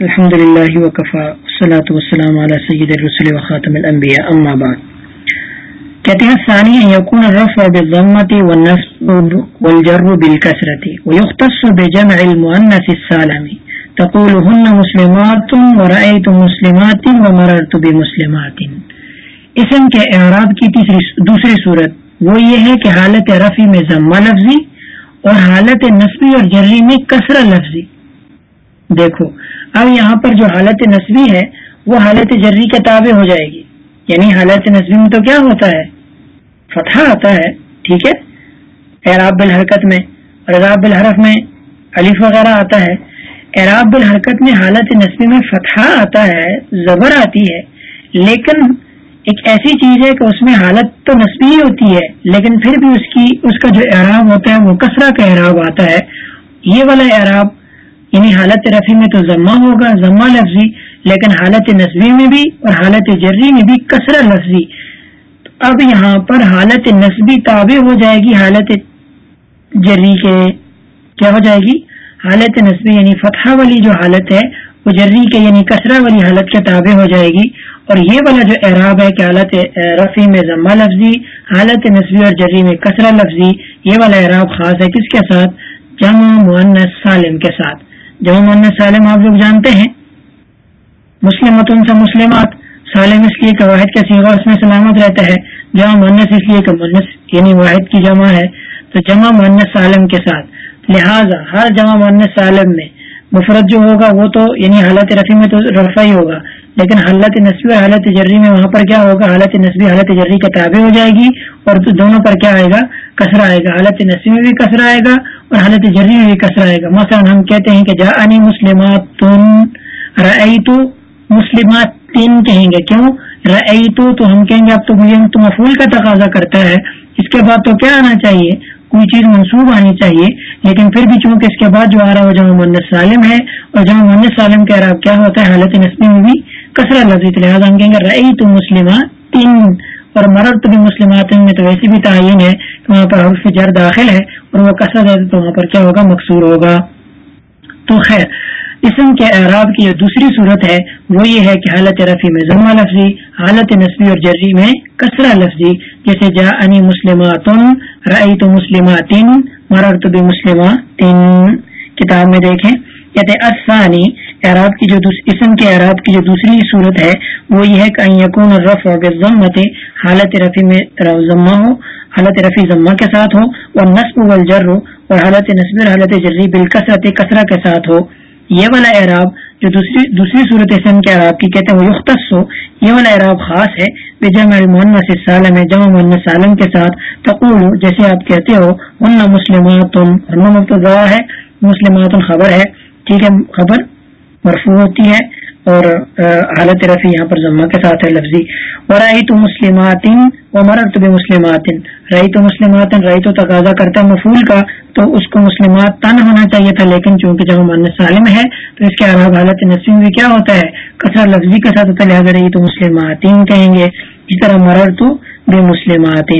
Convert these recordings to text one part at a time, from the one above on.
الحمد للہ وقفا صلاۃ والسلام علی سید الرسول وخاتم الانبیاء، اما بعد. کہتے ہیں، ثانی یکون الرفع بالضمۃ والنصب والجر بالکسرۃ ويختص بجمع المؤنث السالم. تقول هن مسلمات ورأيت مسلمات ومررت بمسلمات. اسم کے اعراب کی تیسری دوسری صورت، وہ یہ ہے کہ حالت رفع میں ضمہ لفظی اور حالت نصبی اور جری میں کسرہ لفظی. دیکھو اب یہاں پر جو حالت نصبی ہے، وہ حالت جری کے تابع ہو جائے گی۔ یعنی حالت نصبی میں تو کیا ہوتا ہے؟ فتح آتا ہے، ٹھیک ہے؟ اعراب بالحرکت میں اور اعراب بالحرف میں الف وغیرہ آتا ہے۔ اعراب بالحرکت میں حالت نصبی میں فتح آتا ہے، زبر آتی ہے۔ لیکن ایک ایسی چیز ہے کہ اس میں حالت تو نصبی ہی ہوتی ہے، لیکن پھر بھی اس کی، اس کا جو اعراب ہوتا ہے، وہ کسرہ کا اعراب آتا ہے۔ یہ والا اعراب یعنی حالت رفیع میں تو ضمہ ہوگا ضمہ لفظی، لیکن حالت نصبی میں بھی اور حالت جری میں بھی کثرہ لفظی۔ اب یہاں پر حالت نصبی تابع ہو جائے گی حالت جری کے۔ کیا ہو جائے گی؟ حالت نصبی یعنی فتح والی جو حالت ہے، وہ جری کے یعنی کثرہ والی حالت کے تابع ہو جائے گی۔ اور یہ والا جو اعراب ہے کہ حالت رفیع میں ضمہ لفظی، حالت نصبی اور جری میں کثرہ لفظی، یہ والا اعراب خاص ہے کس کے ساتھ؟ جمع معنس سالم کے ساتھ۔ جو من سالم آپ لوگ جانتے ہیں مسلمت ان سے مسلمات، سالم اس لیے کہ واحد کا سیوا اس میں سلامت رہتا ہے جمع منس اس لیے کہ منس یعنی واحد کی جمع ہے، تو جمع منس سالم کے ساتھ۔ لہذا ہر جمع منس سالم میں مفرت جو ہوگا، وہ تو یعنی حالت رفیع میں تو رفع ہی ہوگا۔ لیکن حالت نصبی اور حالت جری میں وہاں پر کیا ہوگا؟ حالت نصبی حالت جری کا تابع ہو جائے گی اور دونوں پر کیا آئے گا؟ کثرہ آئے گا۔ حالت نصبی میں بھی کثرہ آئے گا اور حالت جری میں بھی کثرہ آئے گا مثلا ہم کہتے ہیں کہ جا انی مسلمات تن مسلمات تین کہیں گے۔ کیوں؟ رئی تو ہم کہیں گے، اب تو مجھے تو مفول کا تقاضا کرتا ہے۔ اس کے بعد تو کیا آنا چاہیے؟ کوئی چیز منسوب آنی چاہیے۔ لیکن پھر بھی چونکہ اس کے بعد جو آ رہا ہے وہ جمع محمد سالم ہے، اور جمع محمد سالم کے عراب کیا ہوتا ہے؟ حالت نسبی میں بھی کثرت لفظ لہٰذا ہم کہیں گے رئی تو مسلمات تین اور مرد تو بھی مسلمات میں تو ویسی بھی تعین ہے کہ وہاں پر حرف جر داخل ہے۔ اور وہ کثرت ہے تو وہاں پر کیا ہوگا؟ مقصور ہوگا۔ تو خیر اسم کے اعراب کی جو دوسری صورت ہے، وہ یہ ہے کہ حالت رفی میں ضمہ لفظی، حالت نصبی اور جری میں کثرہ لفظی۔ جیسے جا انی مسلماتن رئی تو مسلماتن مرر تو بھی مسلمات کتاب میں دیکھیں، کہتے اسانی اعراب کی جو اسم کے اعراب کی جو دوسری صورت ہے، وہ یہ ہے کہ یقون رف اور ضمت حالت رفیع میں ضمہ ہو، حالت رفیع ضمہ کے ساتھ ہو اور نصب والجر ہو اور حالت نصب اور حالت جری بالکثرت کثرہ کے ساتھ ہو۔ یہ والا اعراب جو دوسری دوسری صورت اسم کے اعراب کی کہتے ہیں، وہ یختص ہو۔ یہ والا اعراب خاص ہے، بے جمع المنس سالم ہے جمع محمد سالم کے ساتھ۔ تقول، جیسے آپ کہتے ہو ان مسلمات مبتدا ہے، مسلمات خبر ہے۔ ٹھیک ہے، خبر مرفوع ہوتی ہے اور حالت رفیع یہاں پر ضمہ کے ساتھ ہے، لفظی۔ اور رئی تو مسلمات و مرر تو مسلمات رئی تو مسلمات رئی تو تقاضا کرتا ہے مفول کا، تو اس کو مسلمات تن ہونا چاہیے تھا، لیکن چونکہ جب من سالم ہے تو اس کے علاوہ حالت نسیم بھی کیا ہوتا ہے؟ کثر لفظی کے ساتھ ہوتا ہے، لہٰذا رہی تو مسلمات کہیں گے۔ اس طرح مرر تو بے مسلمات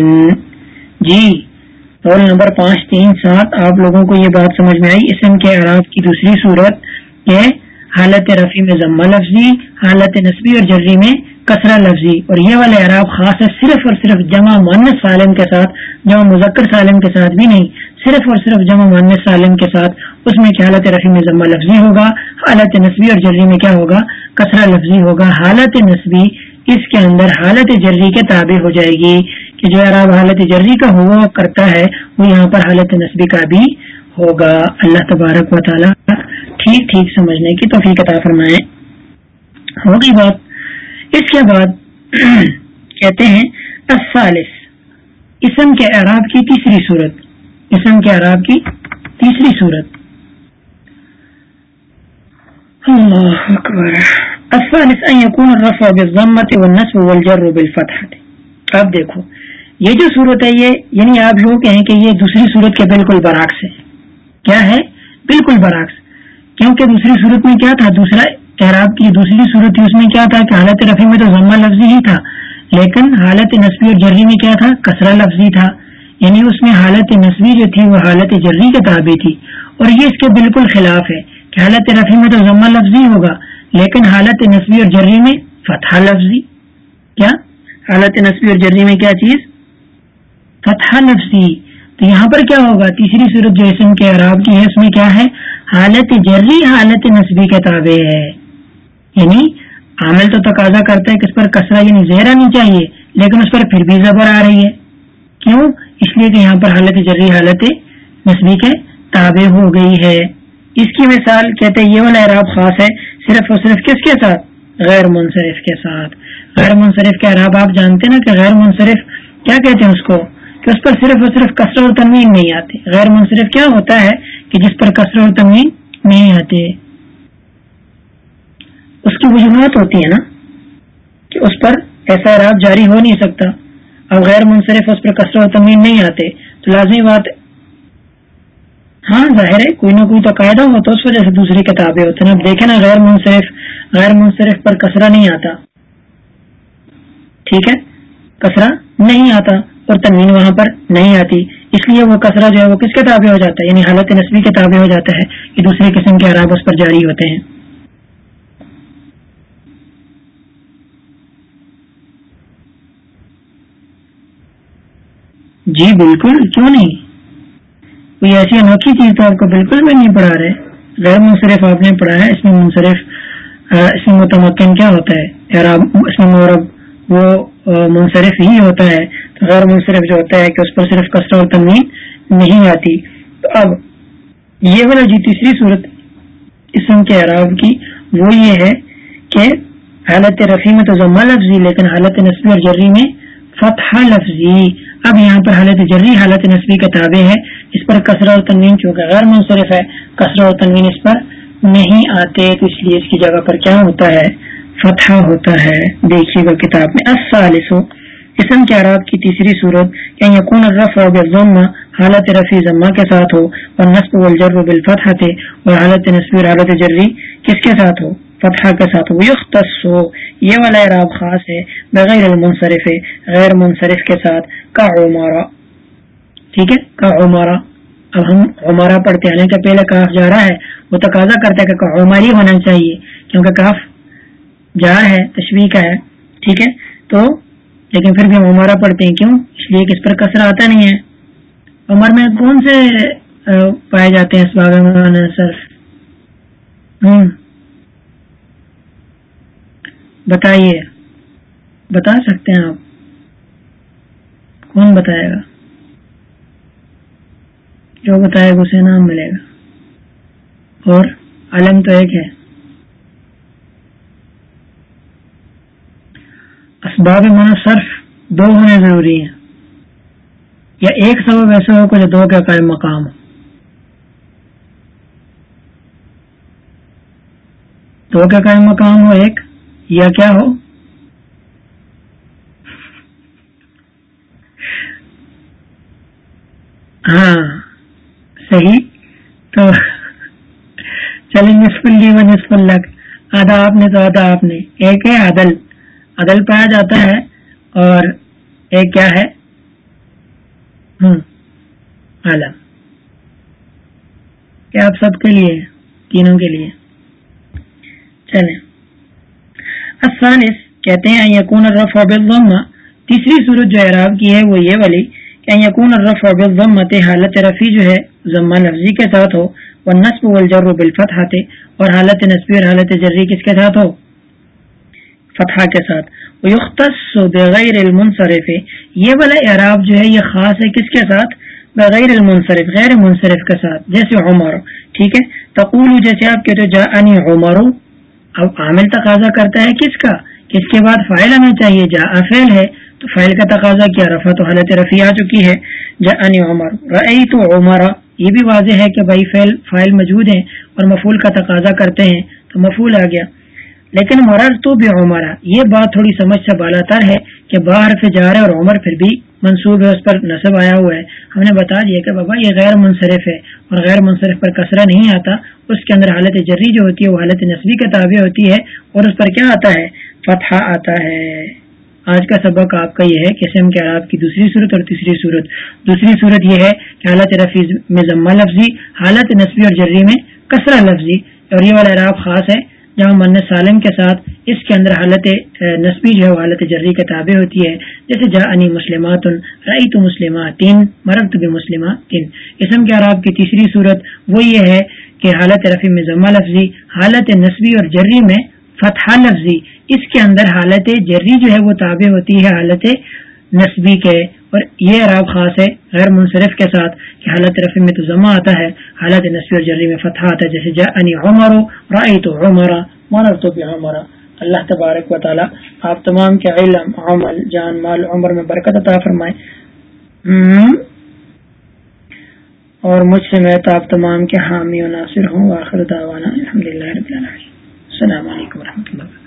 جی رول نمبر پانچ، تین، سات، آپ لوگوں کو یہ بات سمجھ میں آئی۔ اسم کے عراب کی دوسری صورت یہ حالت رفیع میں ضمہ لفظی، حالت نصبی اور جری میں کثرہ لفظی۔ اور یہ والے عراب خاص ہے صرف اور صرف جمع معنس سالم کے ساتھ، جمع مذکر سالم کے ساتھ بھی نہیں، صرف اور صرف جمع معنس سالم کے ساتھ۔ اس میں کیا حالت رفیع میں ضمہ لفظی ہوگا، حالت نصبی اور جری میں کیا ہوگا؟ کثرہ لفظی ہوگا، حالت نصبی اس کے اندر حالت جری کے تابع ہو جائے گی۔ کہ جو عراب حالت جری کا ہوا کرتا ہے، وہ یہاں پر حالت نصبی کا بھی ہوگا۔ اللہ تبارک و تعالی ٹھیک ٹھیک سمجھنے کی توفیق عطا فرمائے۔ ہوگی بات۔ اس کے بعد کہتے ہیں الثالث، اسم کے اعراب کی تیسری صورت۔ اسم کے اعراب کی تیسری صورت۔ اللہ اکبر۔ الثالث ان يكون الرفع بالضمه والنصب والجر بالفتحه اب دیکھو، یہ جو صورت ہے، یہ یعنی آپ یوں کہیں کہ یہ دوسری صورت کے بالکل برعکس ہے۔ کیا ہے؟ بالکل برعکس، کیونکہ دوسری صورت میں کیا تھا؟ دوسرا اعراب کی دوسری صورت تھی اس میں کیا تھا کہ حالت رفیع میں تو ضمہ لفظی ہی تھا، لیکن حالت نصبی اور جری میں کیا تھا؟ کسرا لفظی تھا۔ یعنی اس میں حالت نصبی جو تھی وہ حالت جری کے تابع تھی۔ اور یہ اس کے بالکل خلاف ہے کہ حالت رفیع میں تو ضمہ لفظی ہوگا، لیکن حالت نصبی اور جری میں فتح لفظی۔ کیا؟ حالت نصبی اور جری میں کیا چیز؟ فتح لفظی۔ تو یہاں پر کیا ہوگا؟ تیسری صورت جو اسم کے عراب کی ہے، اس میں کیا ہے؟ حالت جری حالت نصبی کے تابع ہے۔ یعنی عامل تو تقاضا کرتا ہے کہ اس پر کسرا یعنی زہر آنی چاہیے، لیکن اس پر پھر بھی زبر آ رہی ہے۔ کیوں؟ اس لیے کہ یہاں پر حالت جری حالت نصبی کے تابع ہو گئی ہے۔ اس کی مثال کہتے ہیں، یہ والا اعراب خاص ہے، صرف اور صرف کس کے ساتھ؟ غیر منصرف کے ساتھ۔ غیر منصرف کے اعراب آپ جانتے نا کہ غیر منصرف کیا کہتے ہیں اس کو؟ کہ اس پر صرف اور صرف کثر اور تنوین نہیں آتے غیر منصرف کیا ہوتا ہے کہ جس پر کثر اور تنوین نہیں آتے اس کی وجوہات ہوتی ہے نا کہ اس پر ایسا اعراب جاری ہو نہیں سکتا۔ اب غیر منصرف اس پر کثر اور تنوین نہیں آتے تو لازمی بات ہاں ظاہر ہے، کوئی نہ کوئی تو قاعدہ ہو تو اس وجہ سے دوسری کتابیں ہوتی ہیں۔ اب دیکھیں نا، غیر منصرف غیر منصرف پر کسرا نہیں آتا۔ ٹھیک ہے؟ کسرا نہیں آتا۔ اور تنوین وہاں پر نہیں آتی۔ اس لیے وہ کسرا جو ہے وہ کس کتابیں ہو جاتا ہے؟ یعنی حالت نسبی کتابیں ہو جاتا ہے کہ دوسرے قسم کے عراب اس پر جاری ہوتے ہیں۔ جی بالکل، کیوں نہیں؟ کوئی ایسی انوکھی چیز تو آپ کو بالکل بھی نہیں پڑھا رہے۔ غیر منصرف آپ نے پڑھا ہے اس میں منصرف اس میں متمکن کیا ہوتا ہے؟ اس میں مورب وہ منصرف ہی ہوتا ہے۔ غیر منصرف جو ہوتا ہے کہ اس پر صرف کسر اور تنوین نہیں آتی۔ تو اب یہ والا جی تیسری صورت اسم کے عراب کی، وہ یہ ہے کہ حالت رفیع میں تو ضمہ لفظی، لیکن حالت نصبی اور جری میں فتح لفظی۔ اب یہاں پر حالت جری، حالت نصبی کا تابع ہے۔ اس پر کثرہ اور تنوین چونکہ غیر منصرف ہے کثرہ اور تنوین اس پر نہیں آتے۔ تو اس لیے اس کی جگہ پر کیا ہوتا ہے؟ فتح ہوتا ہے۔ دیکھیے گا کتاب میں۔ اسم کے عراب کی تیسری صورت کہ یقون الرفع بالضمہ حالت رفی ضمہ کے ساتھ ہو اور نصب والجر بالفتح اور حالت نصبی اور حالت جری کس کے ساتھ ہو؟ فتح کے ساتھ ہو۔ یختص ہو۔ یہ والا اعراب خاص ہے بغیر المنصرف، غیر منصرف کے ساتھ۔ کا عمارہ۔ ٹھیک ہے؟ کا عمارہ۔ اب ہم عمارہ پڑھتے ہیں۔ کہ پہلے کاف جا رہا ہے۔ وہ تقاضا کرتا ہے کہ عماری ہونا چاہیے۔ کیونکہ کاف جا ہے تشویح کا ہے۔ ٹھیک ہے؟ تو لیکن پھر بھی ہم عمارہ پڑھتے ہیں کیوں؟ اس لیے کہ اس پر کثر آتا نہیں ہے۔ عمر میں کون سے پائے جاتے ہیں اس باغ میں صرف ہوں۔ بتائیے۔ بتا سکتے ہیں آپ۔ کون بتائے گا؟ جو بتائے گا اسے نام ملے گا۔ اور علم تو ایک ہے۔ اسباب من صرف دو ہونے ضروری ہیں۔ یا ایک سبب ایسا ہو جو دو کا قائم مقام ہو۔ دو کا قائم مقام ہو ایک، یا کیا ہو؟ ہاں صحیح۔ تو چلیں نصف لی و نصف الگ آدھا آپ نے تو آدھا آپ نے۔ ایک ہے عدل۔ عدل پایا جاتا ہے اور ایک کیا ہے؟ ہوں عالم کیا آپ سب کے لیے، تینوں کے لیے؟ چلیں۔ الثالث، کہتے ہیں یقون الرفع بالضمہ۔ تیسری صورت جو اعراب کی ہے، وہ یہ والی، کہ یقون الرفع بالضمہ حالت رفی جو ہے، ضمہ لفظی کے ساتھ ہو، والنصب والجر بالفتحہ اور حالت نصبی اور حالت جری کس کے ساتھ ہو؟ فتحہ کے ساتھ۔ ويختص بغیر المنصرف۔ یہ والا اعراب جو ہے یہ خاص ہے کس کے ساتھ؟ بغیر المنصرف، غیر منصرف کے ساتھ، جیسے عمر۔ ٹھیک ہے؟ تقول جیسے آپ کہتے جا انی عمر، اب عامل تقاضا کرتا ہے کس کا؟ کس کے بعد فائل ہمیں چاہیے؟ جا افیل ہے، تو فائل کا تقاضا کیا؟ رفا تو حالت رفیع آ چکی ہے۔ جا ان عمر۔ رئی تو عمر۔ یہ بھی واضح ہے کہ بھائی فیل فائل موجود ہیں اور مفول کا تقاضا کرتے ہیں، تو مفول آ گیا۔ لیکن مرر تو بھی عمرہ یہ بات تھوڑی سمجھ سے بالا تر ہے کہ باہر سے جا رہا ہے اور عمر پھر بھی منصوب ہے، اس پر نصب آیا ہوا ہے۔ ہم نے بتا دیا کہ بابا، یہ غیر منصرف ہے اور غیر منصرف پر کسرہ نہیں آتا۔ اس کے اندر حالت جری جو ہوتی ہے، وہ حالت نصبی کا تابع ہوتی ہے۔ اور اس پر کیا آتا ہے؟ فتح آتا ہے۔ آج کا سبق آپ کا یہ ہے کہ سم کے عراب کی دوسری صورت اور تیسری صورت۔ دوسری صورت یہ ہے کہ حالت رفیع میں ضمہ لفظی، حالت نصبی اور جری میں کسرہ لفظی۔ اور یہ والا عراب خاص ہے جہاں من سالم کے ساتھ اس کے اندر حالت نسبی جو ہے وہ حالت جری کے تابع ہوتی ہے۔ جیسے جا انی مسلمات رئی تو مسلمات تین مرد بھی تین اسم کے عراب کی تیسری صورت وہ یہ ہے کہ حالت رفیع میں ضمہ لفظی، حالت نسبی اور جری میں فتح لفظی۔ اس کے اندر حالت جری جو ہے وہ تابع ہوتی ہے حالت نسبی کے اور یہ عراب خاص ہے غیر منصرف کے ساتھ کہ حالت رفیع میں تو ضمہ آتا ہے، حالت نسبی اور جری میں فتح آتا ہے، جیسے جا انی عمر رائی تو عمرہ مر تو بھی ہمارا اللہ تبارک و تعالی آپ تمام کے علم، عمل، جان، مال، عمر میں برکت عطا فرمائے۔ اور مجھ سے میں تو آپ تمام کے حامی و ناصر ہوں۔ آخر دعوانا الحمد للہ رب العالمین۔ السلام علیکم و رحمۃ اللہ